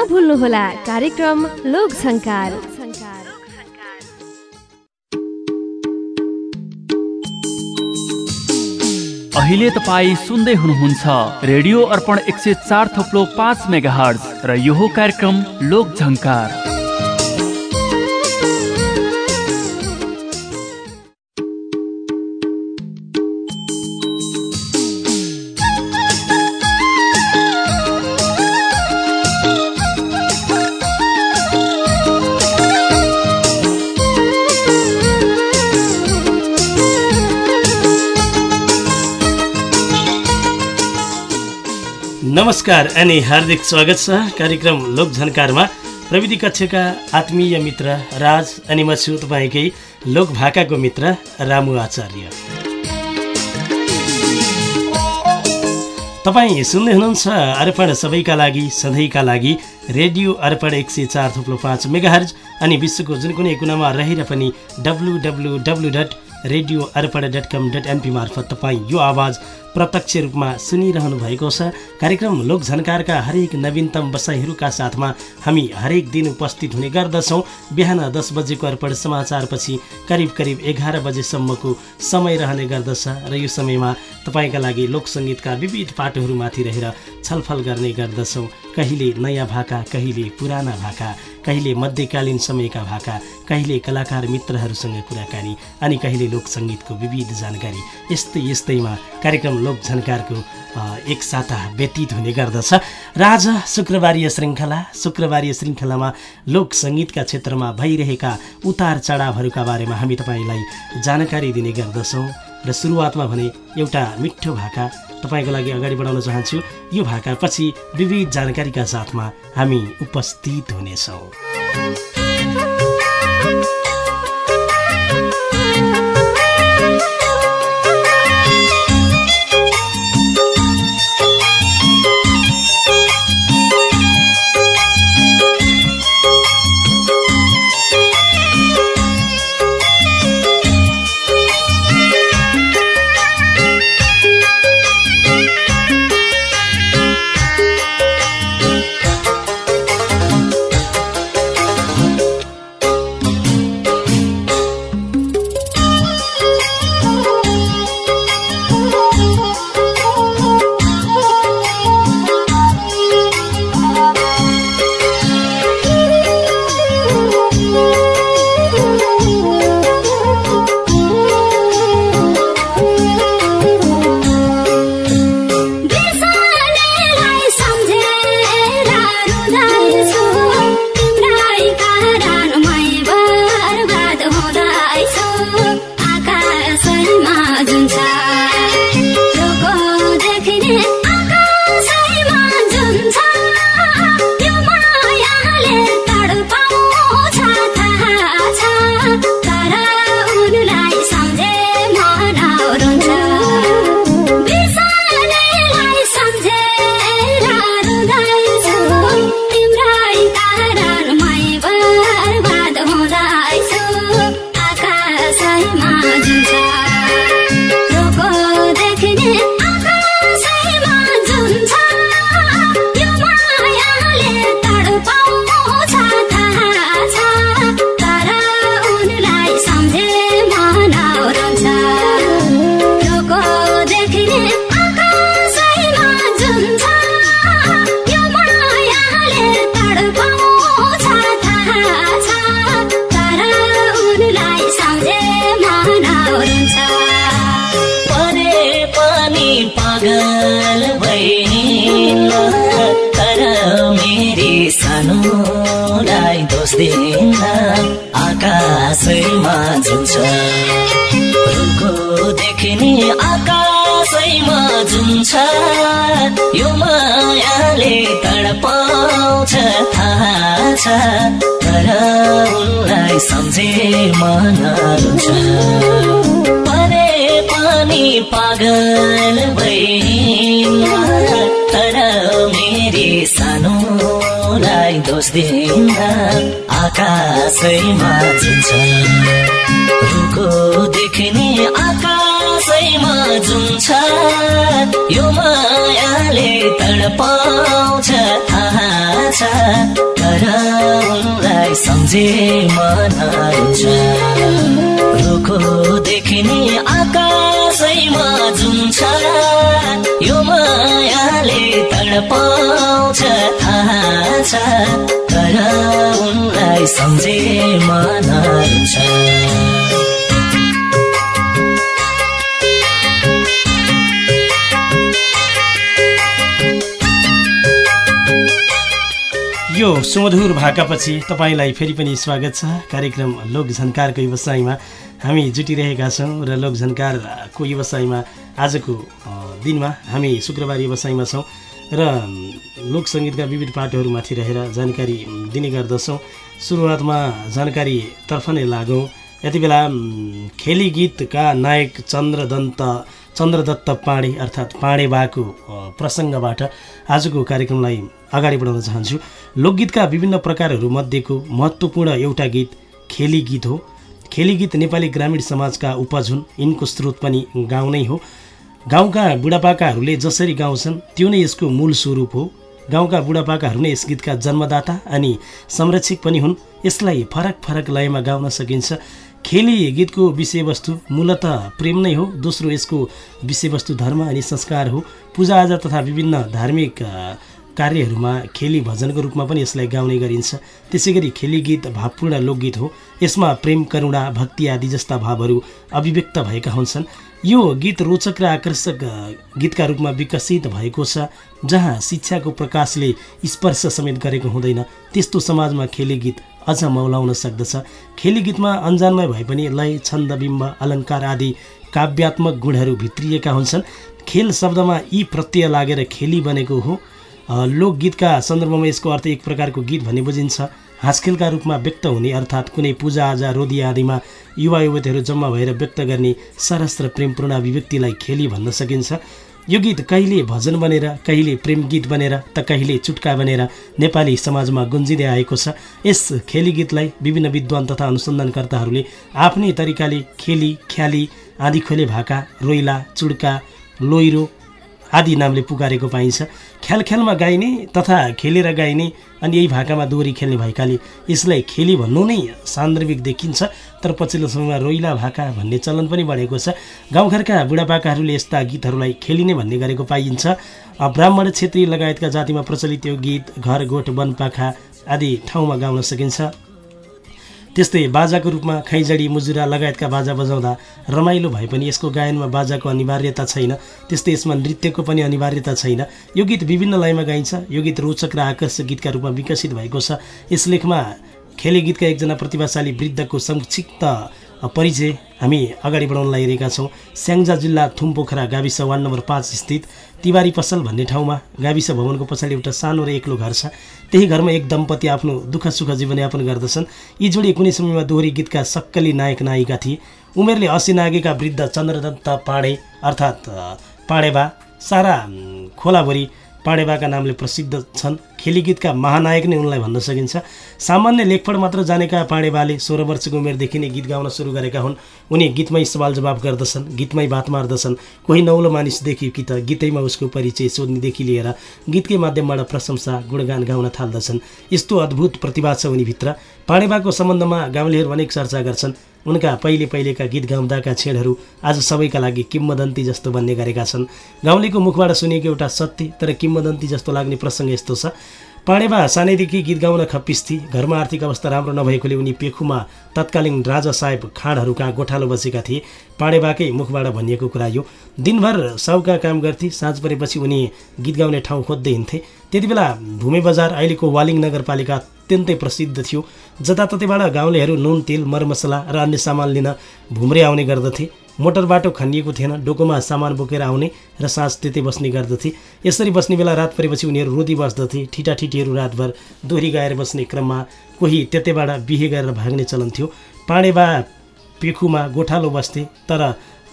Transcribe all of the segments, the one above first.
नभुल्नुहोला कार्यक्रम लोक झङ्कार अहिले तपाईँ सुन्दै हुनुहुन्छ रेडियो अर्पण एक सय चार थप्लो पाँच मेगा र यो कार्यक्रम लोक झङ्कार नमस्कार अनि हार्दिक स्वागत छ कार्यक्रम लोक झन्कारमा प्रविधि कक्षका आत्मीय मित्र राज अनि म छु तपाईँकै लोक भाकाको मित्र रामु आचार्य। तपाईँ सुन्दै हुनुहुन्छ अर्पण सबैका लागि सधैँका लागि रेडियो अर्पण एक सय चार थुप्रो पाँच मेगाहर्ज अनि विश्वको जुन कुनै कुनामा रहेर पनि W W W dot radio Arpan dot com dot N मार्फत तपाईँ यो आवाज प्रत्यक्ष रूपमा सुनिरहनु भएको छ। कार्यक्रम लोक झन्कारका हरेक नवीनतम बसाइहरूका साथमा हामी हरेक दिन उपस्थित हुने गर्दछौँ। बिहान दस बजेको अर्पण समाचारपछि करिब करिब एघार बजेसम्मको समय रहने गर्दछ र यो समयमा तपाईँका लागि लोकसङ्गीतका विविध पाटोहरूमाथि रहेर छलफल गर्ने गर्दछौँ। कहिले नयाँ भाका कहिले पुराना भाका कहिले मध्यकालीन समयका भाका कहिले कलाकार मित्रहरूसँग कुराकानी अनि कहिले लोकसङ्गीतको विविध जानकारी। यस्तै यस्तैमा कार्यक्रम लोक झन्कारको एक साता व्यतीत हुने गर्दछ। र आज शुक्रबारीय श्रृङ्खला शुक्रबारीय श्रृङ्खलामा लोक सङ्गीतका क्षेत्रमा भइरहेका उतार चढावहरूका बारेमा हामी तपाईँलाई जानकारी दिने गर्दछौँ र सुरुवातमा भने एउटा मिठो भाका तपाईँको लागि अगाडि बढाउन चाहन्छु। यो भाका पछि विविध जानकारीका साथमा हामी उपस्थित हुनेछौँ। देखिने आकाशैमा झुन्छ यो मायाले तडपाउँछ थाहा छ। तर उनलाई सम्झे मन रुन्छ परे पनि पागल भइ तर मेरी सानोलाई दोष दिन्न आकाशैमा झुन्छ रुखो देख्ने आकाशैमा झुन्छ यो मायाले तडपाउँछ थाहा छ तर उनलाई सम्झे मन रुन्छ रुखो देखिने आकाशैमा जुन छ यो मायाले तडपाउँछ थाहा छ तर उनलाई सम्झे मन यो सुमधुर भाकापछि तपाईँलाई फेरि पनि स्वागत छ। कार्यक्रम लोक झन्कारको व्यवसायमा हामी जुटिरहेका छौँ र लोक झन्कारको व्यवसायमा आजको दिनमा हामी शुक्रबार व्यवसायमा छौँ र लोक सङ्गीतका विविध पाटोहरूमाथि रहेर जानकारी दिने गर्दछौँ। सुरुवातमा जानकारीतर्फ नै लागौँ। यति बेला खेली गीतका नायक चन्द्रदन्त चन्द्रदत्त पाँडे अर्थात् पाँडे बाको प्रसङ्गबाट आजको कार्यक्रमलाई अगाडि बढाउन चाहन्छु। लोकगीतका विभिन्न प्रकारहरूमध्येको महत्त्वपूर्ण एउटा गीत खेली गीत हो। खेली गीत नेपाली ग्रामीण समाजका उपज हुन् यिनको स्रोत पनि गाउँ नै हो। गाउँका बुढापाकाहरूले जसरी गाउँछन् त्यो नै यसको मूल स्वरूप हो। गाउँका बुढापाकाहरू नै यस गीतका जन्मदाता अनि संरक्षक पनि हुन्। यसलाई फरक फरक लयमा गाउन सकिन्छ। खेली गीतको विषयवस्तु मूलत प्रेम नै हो दोस्रो यसको विषयवस्तु धर्म अनि संस्कार हो। पूजाआजा तथा विभिन्न धार्मिक कार्यहरूमा खेली भजनको रूपमा पनि यसलाई गाउने गरिन्छ। त्यसै गरी खेली गीत भावपूर्ण लोकगीत हो। यसमा प्रेम करुणा भक्ति आदि जस्ता भावहरू अभिव्यक्त भएका हुन्छन्। यो गीत रोचक र आकर्षक गीतका रूपमा विकसित भएको छ जहाँ शिक्षाको प्रकाशले स्पर्श समेत गरेको हुँदैन। त्यस्तो समाजमा खेली गीत अझ मौलाउन सक्दछ। खेली गीतमा अन्जानमै भए पनि लय छन्द बिम्ब अलङ्कार आदि काव्यात्मक गुणहरू भित्रिएका हुन्छन्। खेल शब्दमा यी प्रत्यय लागेर खेली बनेको हो। लोकगीतका सन्दर्भमा यसको अर्थ एक प्रकारको गीत भन्ने बुझिन्छ। हाँसखेलका रूपमा व्यक्त हुने अर्थात् कुनै पूजाआजा रोदी आदिमा युवा युवतीहरू जम्मा भएर व्यक्त गर्ने सरस र प्रेमपूर्ण अभिव्यक्तिलाई खेली भन्न सकिन्छ। यो गीत कहिले भजन बनेर कहिले प्रेम गीत बनेर त कहिले चुट्का बनेर नेपाली समाजमा गुन्जिँदै आएको छ। यस खेली गीतलाई विभिन्न विद्वान तथा अनुसन्धानकर्ताहरूले आफ्नै तरिकाले खेली ख्याली आदि खोले भाका रोइला चुड्का लोइरो आदि नामले पुकारेको पाइन्छ। ख्याल ख्यालमा गाइने तथा खेलेर गाइने अनि यही भाकामा दोहोरी खेल्ने भएकाले यसलाई खेली भन्नु नै सान्दर्भिक देखिन्छ। तर पछिल्लो समयमा रोइला भाका भन्ने चलन पनि बढेको छ। गाउँघरका बुढापाकाहरूले यस्ता गीतहरूलाई खेलिने भन्ने गरेको पाइन्छ। ब्राह्मण क्षेत्री लगायतका जातिमा प्रचलित यो गीत घर गोठ वनपाखा आदि ठाउँमा गाउन सकिन्छ। त्यस्तै बाजाको रूपमा खैजडी मुजुरा लगायतका बाजा बजाउँदा रमाइलो भए पनि यसको गायनमा बाजाको अनिवार्यता छैन। त्यस्तै यसमा नृत्यको पनि अनिवार्यता छैन। यो गीत विभिन्न लयमा गाइन्छ। यो गीत रोचक र आकर्षक गीतका रूपमा विकसित भएको छ। यस लेखमा खेले गीतका एकजना प्रतिभाशाली वृद्धको संक्षिप्त परिचय हामी अगाडि बढाउन लागिरहेका छौँ। स्याङ्जा जिल्ला थुमपोखरा गाविस वार्ड नम्बर पाँच स्थित तिवारी पसल भन्ने ठाउँमा गाविस भवनको पछाडि एउटा सानो र एक्लो घर छ। त्यही घरमा एक दम्पति आफ्नो दुःख सुख जीवनयापन गर्दछन्। यी जोडी कुनै समयमा दोहोरी गीतका सक्कली नायक नायिका थिए। उमेरले असी नागेका वृद्ध चन्द्रदत्त पाँडे अर्थात् पाँडेबा सारा खोलाभरि पाँडेबाका नामले प्रसिद्ध छन्। खेली गीतका महानायक नै उनलाई भन्न सकिन्छ। सामान्य लेखपढ मात्र जानेका पाँडेबाले सोह्र वर्षको उमेरदेखि नै गीत गाउन सुरु गरेका हुन्। उनी गीतमै सवाल जवाब गर्दछन् गीतमै बात मार्दछन्। कोही नौलो मानिस देखि कि त गीतैमा उसको परिचय सोध्नेदेखि लिएर गीतकै माध्यमबाट प्रशंसा गुणगान गाउन थाल्दछन्। यस्तो अद्भुत प्रतिभा छ उनीभित्र। पाँडेबाको सम्बन्धमा गाउँलेहरू अनेक चर्चा गर्छन्। उनका पहिले पहिलेका गीत गाउँदाका छेडहरू आज सबैका लागि किम्वदन्ती जस्तो बन्ने गरेका छन्। गाउँलेको मुखबाट सुनिएको एउटा सत्य तर किम्वदन्ती जस्तो लाग्ने प्रसङ्ग यस्तो छ। पाँडेबा सानैदेखि गीत गाउन खप्पिस थिए घरमा आर्थिक अवस्था राम्रो नभएकोले उनी पेखुमा तत्कालीन राजा साहेब खाँडहरू कहाँ गोठालो बसेका थिए। पाँडेबाकै मुखबाट भनिएको कुरा यो। दिनभर साउका काम गर्थे साँझ परेपछि उनी गीत गाउने ठाउँ खोज्दै हिँड्थे। त्यति बेला भूमे बजार अहिलेको वालिङ नगरपालिका अत्यन्तै प्रसिद्ध थियो। जताततैबाट गाउँलेहरू नुन तेल मरमसला र अन्य सामान लिन भुम्रे आउने गर्दथे। मोटर बाटो खनिएको थिएन डोकोमा सामान बोकेर आउने र साँझ त्यतै बस्ने गर्दथे। यसरी बस्ने बेला रात परेपछि उनीहरू रोदी बस्दथे ठिटाठिटीहरू रातभर दोहोरी गाएर बस्ने क्रममा कोही त्यतैबाट बिहे गरेर भाग्ने चलन थियो। पाँडेबा पेखुमा गोठालो बस्थे तर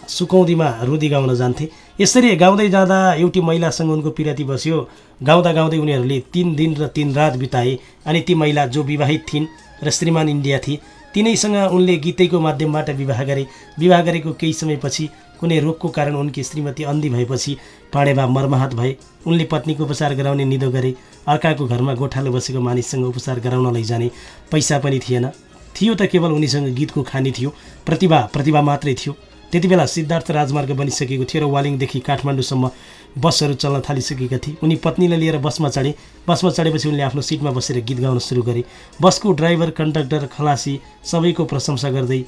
सुकौदीमा रुदी गाउन जान्थे। यसरी गाउँदै जाँदा एउटी महिलासँग उनको पिराती बस्यो। गाउँदा गाउँदै उनीहरूले तिन दिन र तिन रात बिताए अनि ती महिला जो विवाहित थिइन् र श्रीमान इन्डिया थिए तिनैसँग उनले गीतैको माध्यमबाट विवाह गरे। विवाह गरेको केही समयपछि कुनै रोगको कारण उनकी श्रीमती अन्धी भएपछि पाडेबा मर्माहत भए। उनले पत्नीको उपचार गराउने निदो गरे। अर्काको घरमा गोठालो बसेको मानिससँग उपचार गराउन लैजाने पैसा पनि थिएन। थियो त केवल उनीसँग गीतको खानी थियो। प्रतिभा प्रतिभा मात्रै थियो। त्यति बेला सिद्धार्थ राजमार्ग बनिसकेको थियो र वालिङदेखि काठमाडौँसम्म बसहरू चल्न थालिसकेका थिए। उनी पत्नीलाई लिएर बसमा चढे। बसमा चढेपछि उनले आफ्नो सिटमा बसेर गीत गाउन सुरु गरे। बसको ड्राइभर कन्डक्टर खलासी सबैको प्रशंसा गर्दै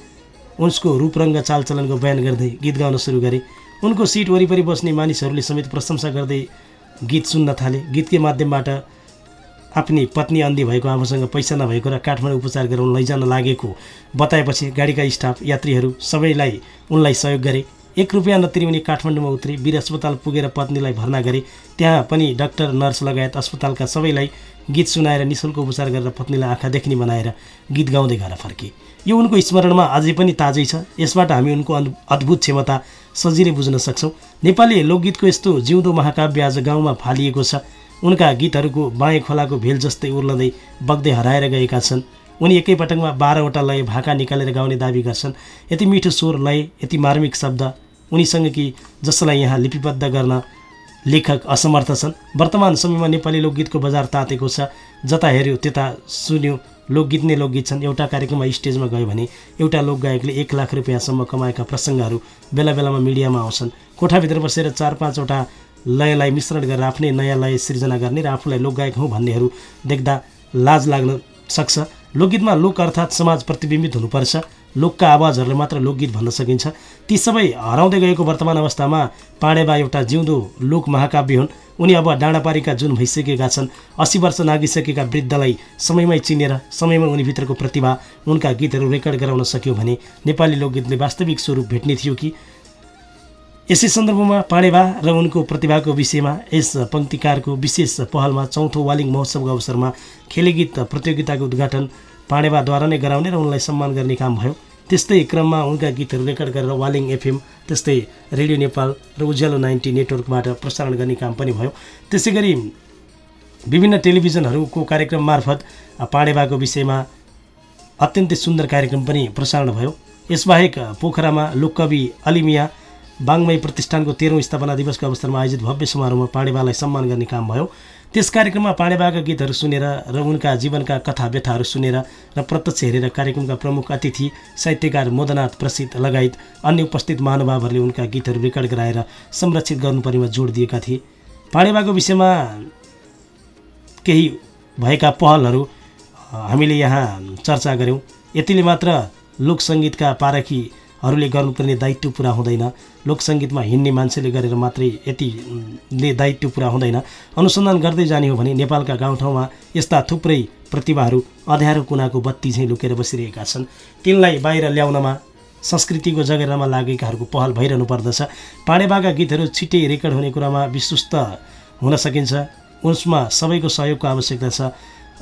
उसको रूपरङ्ग चालचलनको बयान गर्दै गीत गाउन सुरु गरे। उनको सिट वरिपरि बस्ने मानिसहरूले समेत प्रशंसा गर्दै गीत सुन्न थाले। गीतकै माध्यमबाट आफ्नी पत्नी अन्धी भएको आफूसँग पैसा नभएको र काठमाडौँ उपचार गराउन लैजान लागेको बताएपछि गाडीका स्टाफ यात्रीहरू सबैलाई उनलाई सहयोग गरे। एक रुपियाँ नतिरी उनी काठमाडौँमा उत्रे वीर अस्पताल पुगेर पत्नीलाई भर्ना गरे। त्यहाँ पनि डाक्टर नर्स लगायत अस्पतालका सबैलाई गीत सुनाएर निशुल्क उपचार गरेर पत्नीलाई आँखा देख्ने बनाएर गीत गाउँदै घर फर्के। यो उनको स्मरणमा अझै पनि ताजै छ। यसबाट हामी उनको अद्भुत क्षमता सजिलै बुझ्न सक्छौँ। नेपाली लोकगीतको यस्तो जिउँदो महाकाव्य आज गाउँमा फालिएको छ। उनका गीतहरूको बाँए खोलाको भेल जस्तै उर्लँदै बग्दै हराएर गएका छन्। उनी एकैपटकमा बाह्रवटा लय भाका निकालेर गाउने दावी गर्छन्। यति मिठो स्वर लय यति मार्मिक शब्द उनीसँग कि जसलाई यहाँ लिपिबद्ध गर्न लेखक असमर्थ छन्। वर्तमान समयमा नेपाली लोकगीतको बजार तातेको छ। जता हेऱ्यो त्यता सुन्यो। लोकगीत नै लोकगीत छन्। एउटा कार्यक्रममा स्टेजमा गयो भने एउटा लोकगायकले एक लाख रुपियाँसम्म कमाएका प्रसङ्गहरू बेला बेलामा मिडियामा आउँछन्। कोठाभित्र बसेर चार पाँचवटा लयलाई मिश्रण गरेर आफ्नै नयाँ लय सिर्जना गर्ने र आफूलाई लोकगायक हुँ भन्नेहरू देख्दा लाज लाग्न सक्छ। लोकगीतमा लोक अर्थात् समाज प्रतिबिम्बित हुनुपर्छ। लोकका आवाजहरूले मात्र लोकगीत भन्न सकिन्छ। ती सबै हराउँदै गएको वर्तमान अवस्थामा पाडेबा एउटा जिउँदो लोक महाकाव्य हुन्। उनी अब डाँडापारीका जुन भइसकेका छन् अस्सी वर्ष नागिसकेका वृद्धलाई समयमै चिनेर समयमै उनीभित्रको प्रतिभा उनका गीतहरू रेकर्ड गराउन सक्यो भने नेपाली लोकगीतले वास्तविक स्वरूप भेट्ने थियो कि यसै सन्दर्भमा पाडेबा र उनको प्रतिभाको विषयमा यस पङ्क्तिकारको विशेष पहलमा चौथो वालिङ महोत्सवको अवसरमा खेलगीत प्रतियोगिताको उद्घाटन पाडेबाद्वारा नै गराउने र उनलाई सम्मान गर्ने काम भयो। त्यस्तै क्रममा उनका गीतहरू रेकर्ड गरेर वालिङ एफएम त्यस्तै रेडियो नेपाल र उज्यालो नाइन्टी नेटवर्कबाट प्रसारण गर्ने काम पनि भयो। त्यसै गरी विभिन्न टेलिभिजनहरूको कार्यक्रम मार्फत पाडेबाको विषयमा अत्यन्तै सुन्दर कार्यक्रम पनि प्रसारण भयो। यसबाहेक पोखरामा लोककवि अलिमिया बाङ्मय प्रतिष्ठानको तेह्रौँ स्थापना दिवसको अवसरमा आयोजित भव्य समारोहमा पाणेबालाई सम्मान गर्ने काम भयो। त्यस कार्यक्रममा पाणेबाका गीतहरू सुनेर र उनका जीवनका कथा व्यथाहरू सुनेर र प्रत्यक्ष हेरेर कार्यक्रमका प्रमुख अतिथि साहित्यकार मोदनाथ प्रसिद्ध लगायत अन्य उपस्थित महानुभावहरूले उनका गीतहरू रेकर्ड गराएर संरक्षित गर्नुपर्नेमा जोड दिएका थिए। पाणेबाको विषयमा केही भएका पहलहरू हामीले यहाँ चर्चा गऱ्यौँ यतिले मात्र लोकसङ्गीतका पारखी हरूले गर्नुपर्ने दायित्व पुरा हुँदैन। लोकसङ्गीतमा हिँड्ने मान्छेले गरेर मात्रै यतिले दायित्व पुरा हुँदैन। अनुसन्धान गर्दै जाने हो भने नेपालका गाउँठाउँमा यस्ता थुप्रै प्रतिभाहरू अँध्यारो कुनाको बत्ती चाहिँ लुकेर बसिरहेका छन्। तिनलाई बाहिर ल्याउनमा संस्कृतिको जगेरामा लागेकाहरूको पहल भइरहनु पर्दछ। पाणेबाका गीतहरू छिट्टै रेकर्ड हुने कुरामा विश्वस्त हुन सकिन्छ। उसमा सबैको सहयोगको आवश्यकता छ।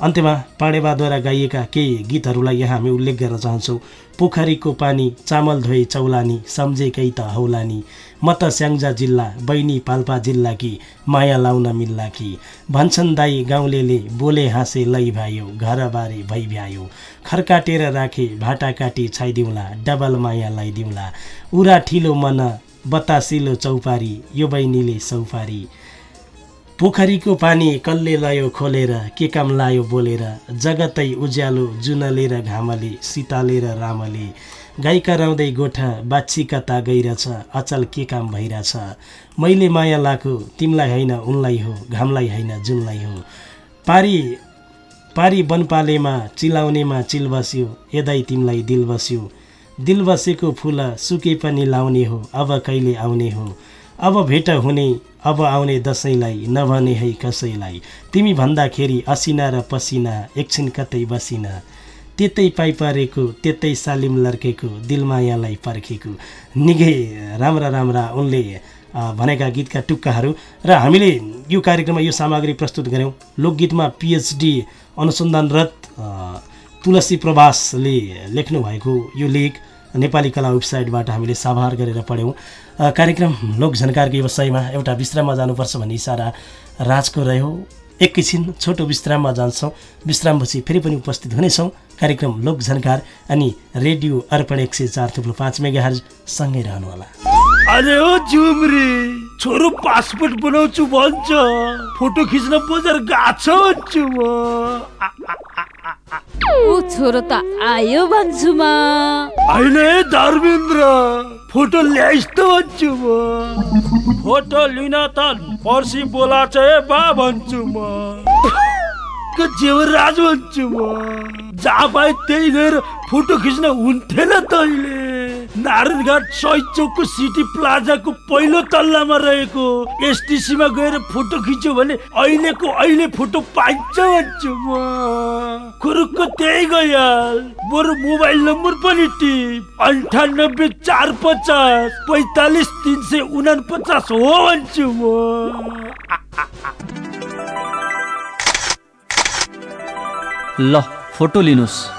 अन्त्यमा पाणेबाद्वारा गाइएका केही गीतहरूलाई यहाँ हामी उल्लेख गर्न चाहन्छौँ। पोखरीको पानी चामल धोए चौलानी सम्झेकै त हौलानी। म त स्याङ्जा जिल्ला बैनी पाल्पा जिल्ला कि माया लाउन मिल्ला कि? भन्छन् दाई गाउँले बोले हाँसे लै भायो घरबारे भइ भ्यायो। खरकाटेर राखे भाटा काटी छाइदिउँला डबल माया लगाइदिउँला उरा ठिलो मन बतासिलो चौपारी यो बहिनीले सौपारी। पोखरीको पानी कल्ले लयो खोलेर के काम लायो बोलेर जगतै उज्यालो जुनलेर घामले सितालेर रामले। गाई कराउँदै गोठा बाछी कता गइरहेछ अचल के काम भइरहेछ मैले माया लाएको तिमीलाई होइन उनलाई हो घामलाई होइन जुनलाई हो। पारी पारी वनपालेमा चिलाउनेमा चिल बस्यो यदै तिमीलाई दिल बस्यो। दिल बसेको फुल सुके पनि लाउने हो अब कहिले आउने हो। अब भेट हुने अब आउने दसैँलाई नभने है कसैलाई। तिमी भन्दाखेरि असिना र पसिना एकछिन कतै बसिना। त्यतै पाइ परेको त्यतै सालिम लर्केको दिलमायालाई पर्खेको। निकै राम्रा राम्रा उनले भनेका गीतका टुक्काहरू। र हामीले यो कार्यक्रममा यो सामग्री प्रस्तुत गऱ्यौँ। लोकगीतमा पिएचडी अनुसन्धानरत तुलसी प्रभासले लेख्नु भएको यो लेख। नेपाली कला वेबसाइटबाट हामीले साभार गरेर पढ्यौँ। कार्यक्रम लोक व्यवसायमा एउटा विश्राममा जानुपर्छ भन्ने इसारा राजको रह्यो। एकैछिन छोटो विश्राममा जान्छौँ। विश्रामपछि फेरि पनि उपस्थित हुनेछौँ। कार्यक्रम लोक झन्कार अनि रेडियो अर्पण एक सय चार थुप्रो पाँच मेगा सँगै रहनुहोला। अरे ओ झुमरी छोरो पासपोर्ट बनाउँछु भन्छ। फोटो खिच्न बजार गएको ऊ छोरो त आयो भन्छु म। होइन धर्मेन्द्र फोटो ल्याइस् भन्छु म। फोटो लिन त पर्सि बोलाछ है बा भन्छु म। जेवराज भन्छु म। जहाँ पाए त्यही फोटो खिच्न हुन्थेन तैँले। नारायणघाट सही चौकको सिटी प्लाजाको पहिलो तल्लामा रहेको एसटिसीमा गएर फोटो खिच्यो भने अहिलेको अहिले फोटो पाइन्छ भन्छु म। कुरुक्क त्यही गइहाल बरु मोबाइल नम्बर पनि टिप। अन्ठानब्बे चार पचास पैतालिस तिन सय उनापचास हो भन्छु म। ल फोटो लिनुहोस्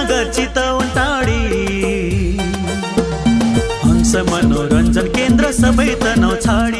रत्नगर चितवन टाढी हंस मनोरञ्जन केन्द्र सबै तनाउ छाडी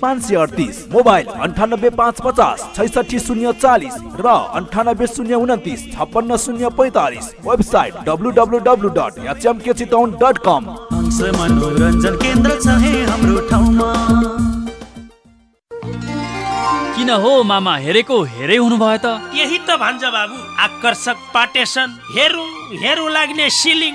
पाँच सय अडतिस मोबाइल अन्ठानब्बे पाँच पचास छैसठी शून्य चालिस र अन्ठानब्बे शून्य उन्तिस छप्पन्न शून्य पैँतालिस website W W W dot HMK Chitwan dot com. मनोरञ्जन केन्द्र छ है हाम्रो ठाउँमा। किन हो मामा हेरेको हेरै हुनुभयो त? यही त भन्छ बाबु आकर्षक पाटेसन हेरौँ हेरौँ लाग्ने सिलिङ।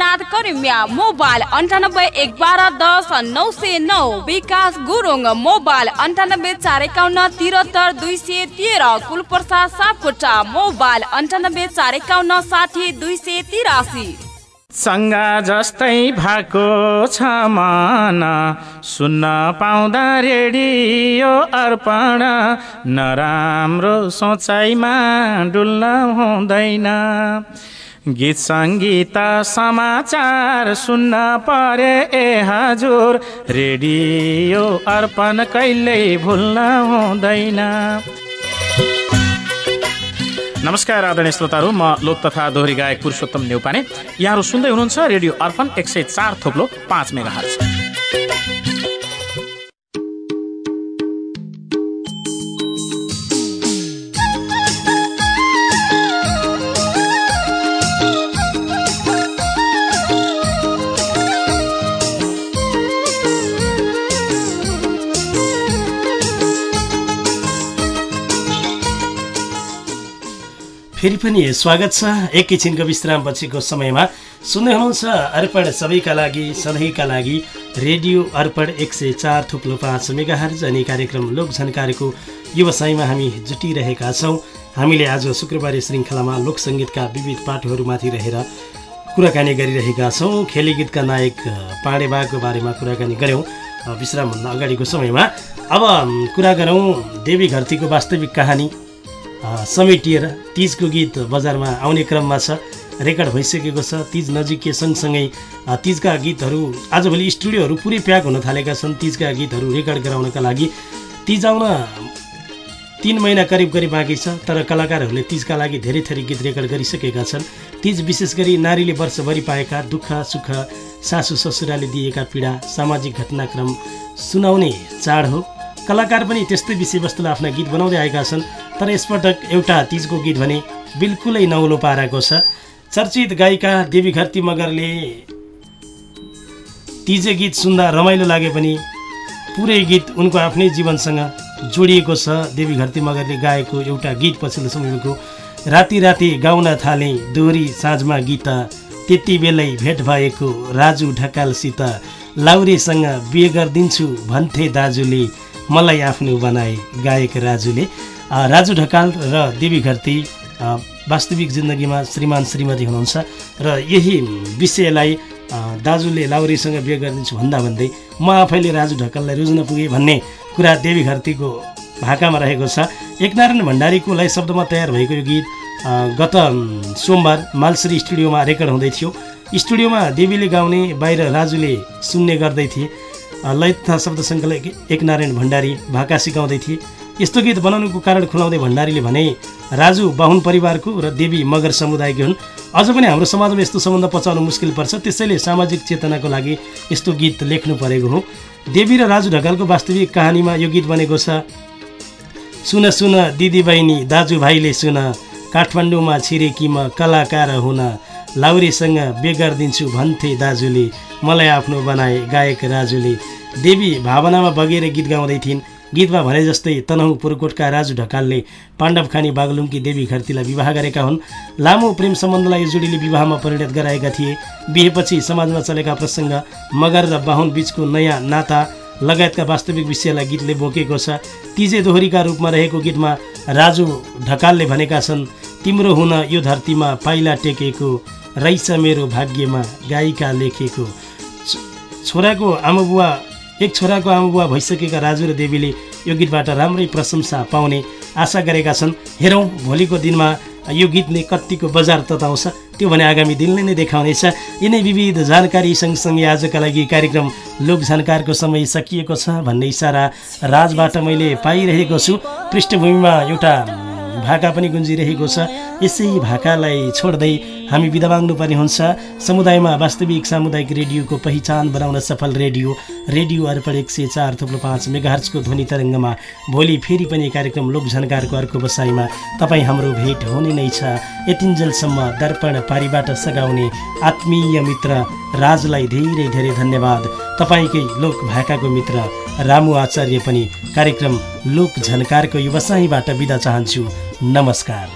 विश्वनाथ करिमिया मोबाइल अन्ठानब्बे एक बाह्र दस नौ सय नौ विकास गुरुङ मोबाइल अन्ठानब्बे चार एकाउन्न तिहत्तर दुई सय तेह्र कुलप्रसाद सापकोटा मोबाइल अन्ठानब्बे चार एकाउन्न साठी दुई सय तिरासी। सङ्गा जस्तै भएको छ मन सुन्न पाउँदा रेडियो अर्पण नराम्रो सोचाइमा डुल्न हुँदैन। गीत सङ्गीत समाचार सुन्न परे ए हजुर। रेडियो अर्पण कहिल्यै भुल्न हुँदैन। नमस्कार आदरणीय श्रोताहरू म लोक तथा दोहोरी गायक पुरुषोत्तम नेउपाने यहाँहरू सुन्दै हुनुहुन्छ रेडियो अर्पण एक सय चार थोप्लो पाँच मेगा हर्च फेरि पनि स्वागत छ। एकैछिनको विश्राम पछिको समयमा। सुन्दै हुनुहुन्छ अर्पण सबैका लागि सधैँका लागि रेडियो अर्पण एक सय चार थुप्लो पाँच मेगाहर्ज अनि कार्यक्रम लोक झन्कारको व्यवसायमा हामी जुटिरहेका छौँ। हामीले आज शुक्रबारे श्रृङ्खलामा लोकसङ्गीतका विविध पाठहरूमाथि रहेर कुराकानी गरिरहेका छौँ। खेली गीतका नायक पाँडे बागको बारेमा कुराकानी गऱ्यौँ। विश्रामभन्दा अगाडिको समयमा। अब कुरा गरौँ देवी घरतीको वास्तविक कहानी। समेटिएर तिजको गीत बजारमा आउने क्रममा छ। रेकर्ड भइसकेको छ। तिज नजिकै सँगसँगै तिजका गीतहरू आजभोलि स्टुडियोहरू पुरै प्याक हुन थालेका छन्। तिजका गीतहरू रेकर्ड गराउनका लागि तिज आउन तिन महिना करिब करिब बाँकी छ तर कलाकारहरूले तिजका लागि धेरै थरी गीत रेकर्ड गरिसकेका छन्। तिज विशेष गरी नारीले वर्षभरि पाएका दुःख सुख सासु ससुराले दिएका पीडा सामाजिक घटनाक्रम सुनाउने चाड हो। कलाकार पनि त्यस्तै विषयवस्तुलाई आफ्ना गीत बनाउँदै आएका छन्। तर यसपटक एउटा तिजको गीत भने बिल्कुलै नौलो पाराको छ। चर्चित गायिका देवी घरती मगरले तिजे गीत सुन्दा रमाइलो लागे पनि पुरै गीत उनको आफ्नै जीवनसँग जोडिएको छ। देवी घरती मगरले गाएको एउटा गीत पछिल्लो समयको राति राति गाउन थाले दोहोरी साँझमा गीत। त्यति बेलै भेट भएको राजु ढकालसित लाउरेसँग बिहे गरिदिन्छु भन्थे दाजुले। मलाई आफ्नो बनाए गायक राजुले। राजु ढकाल र देवी घरती वास्तविक जिन्दगीमा श्रीमान श्रीमती हुनुहुन्छ र यही विषयलाई दाजुले लाउरीसँग बिहे गरिदिन्छु भन्दा भन्दै म आफैले राजु ढकाललाई रोज्न पुगेँ भन्ने कुरा देवी घरतीको भाकामा रहेको छ। एकनारायण भण्डारीको लय शब्दमा तयार भएको यो गीत गत सोमबार मालसरी स्टुडियोमा रेकर्ड हुँदै थियो। स्टुडियोमा देवीले गाउने बाहिर राजुले सुन्ने गर्दै थिए। लय तथा शब्द सङ्कलक एकनारायण भण्डारी भाका सिकाउँदै थिए। यस्तो गीत बनाउनुको कारण खुलाउँदै भण्डारीले भने राजु बाहुन परिवारको र देवी मगर समुदायकी हुन्। अझ पनि हाम्रो समाजमा यस्तो सम्बन्ध पचाउनु मुस्किल पर्छ। त्यसैले सामाजिक चेतनाको लागि यस्तो गीत लेख्नु परेको हो। देवी र राजु ढकालको वास्तविक कहानीमा यो गीत बनेको छ। सुन सुन दिदी बहिनी दाजुभाइले सुन। काठमाडौँमा छिरेकीमा कलाकार हुन। लाउरीसँग बेगर दिन्छु भन्थे दाजुले। मलाई आफ्नो बनाए गायक राजुले। देवी भावनामा बगेर गीत गाउँदै थिइन्। गीतमा भने जस्तै तनहुँ पुरकोटका राजु ढकालले पाण्डव खानी बागलुङकी देवी घरतीलाई विवाह गरेका हुन्। लामो प्रेम सम्बन्धलाई जोडीले विवाहमा परिणत गराएका थिए। बिहेपछि समाजमा चलेका प्रसङ्ग मगर र बाहुन बिचको नयाँ नाता लगायतका वास्तविक विषयलाई गीतले बोकेको छ। तिजे दोहोरीका रूपमा रहेको गीतमा राजु ढकालले भनेका छन् तिम्रो हुन यो धरतीमा पाइला टेकेको रहेछ मेरो भाग्यमा गायिका लेखेको। छोराको आमाबुवा एक छोराको आमाबुवा भइसकेका राजु र देवीले यो गीतबाट राम्रै प्रशंसा पाउने आशा गरेका छन्। हेरौँ भोलिको दिनमा यो गीतले कतिको बजार तताउँछ। त्यो भने आगामी दिनले नै देखाउनेछ। यिनै विविध जानकारी सँगसँगै आजका लागि कार्यक्रम लोक जानकारको समय सकिएको छ भन्ने इसारा राजबाट मैले पाइरहेको छु। पृष्ठभूमिमा एउटा भाका पनि गुन्जिरहेको छ। यसै भाकालाई छोड्दै हामी बिदा माग्नुपर्ने हुन्छ। समुदायमा वास्तविक सामुदायिक रेडियोको पहिचान बनाउन सफल रेडियो। रेडियो अर्पण एक सय चार थुप्रो पाँच मेगाहर्चको ध्वनि तरङ्गमा भोलि फेरि पनि कार्यक्रम लोकझन्कारको अर्को बसाइमा तपाईँ हाम्रो भेट हुने नै छ। यतिन्जेलसम्म दर्पण पारीबाट सघाउने आत्मीय मित्र राजलाई धेरै धेरै धन्यवाद। तपाईँकै लोक भाकाको मित्र रामु आचार्य पनि कार्यक्रम लोक झन्कारको व्यवसायीबाट बिदा चाहन्छु। नमस्कार।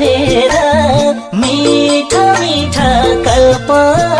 भरेर मिठा मिठा कल्पना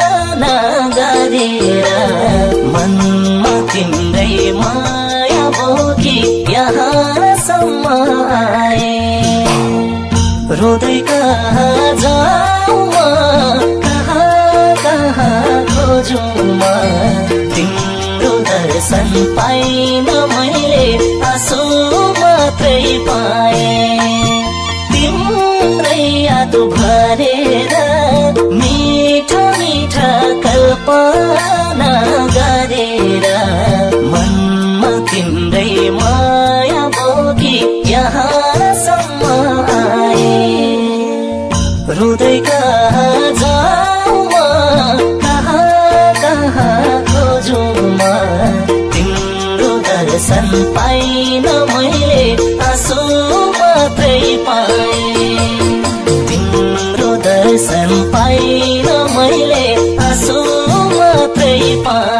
दर्शन पाइन मैले आँसु मात्रै पाएँ। तिम्रो दर्शन पाइन मैले आँसु मात्रै पाएँ।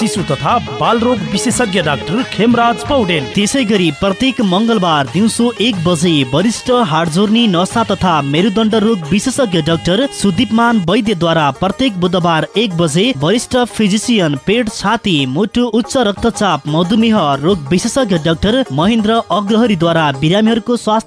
शिशु तथा बाल रोग विशेषज्ञ डाक्टर खेमराज पौडेल। त्यसै गरी प्रत्येक मङ्गलबार दिउँसो एक बजे वरिष्ठ हाडजोर्नी नसा तथा मेरुदण्ड रोग विशेषज्ञ डाक्टर सुदीपमान वैद्यद्वारा प्रत्येक बुधबार एक बजे वरिष्ठ फिजिसियन पेट छाती मुटु उच्च रक्तचाप मधुमेह रोग विशेषज्ञ डाक्टर महेन्द्र अग्रहरीद्वारा बिरामीहरूको स्वास्थ्य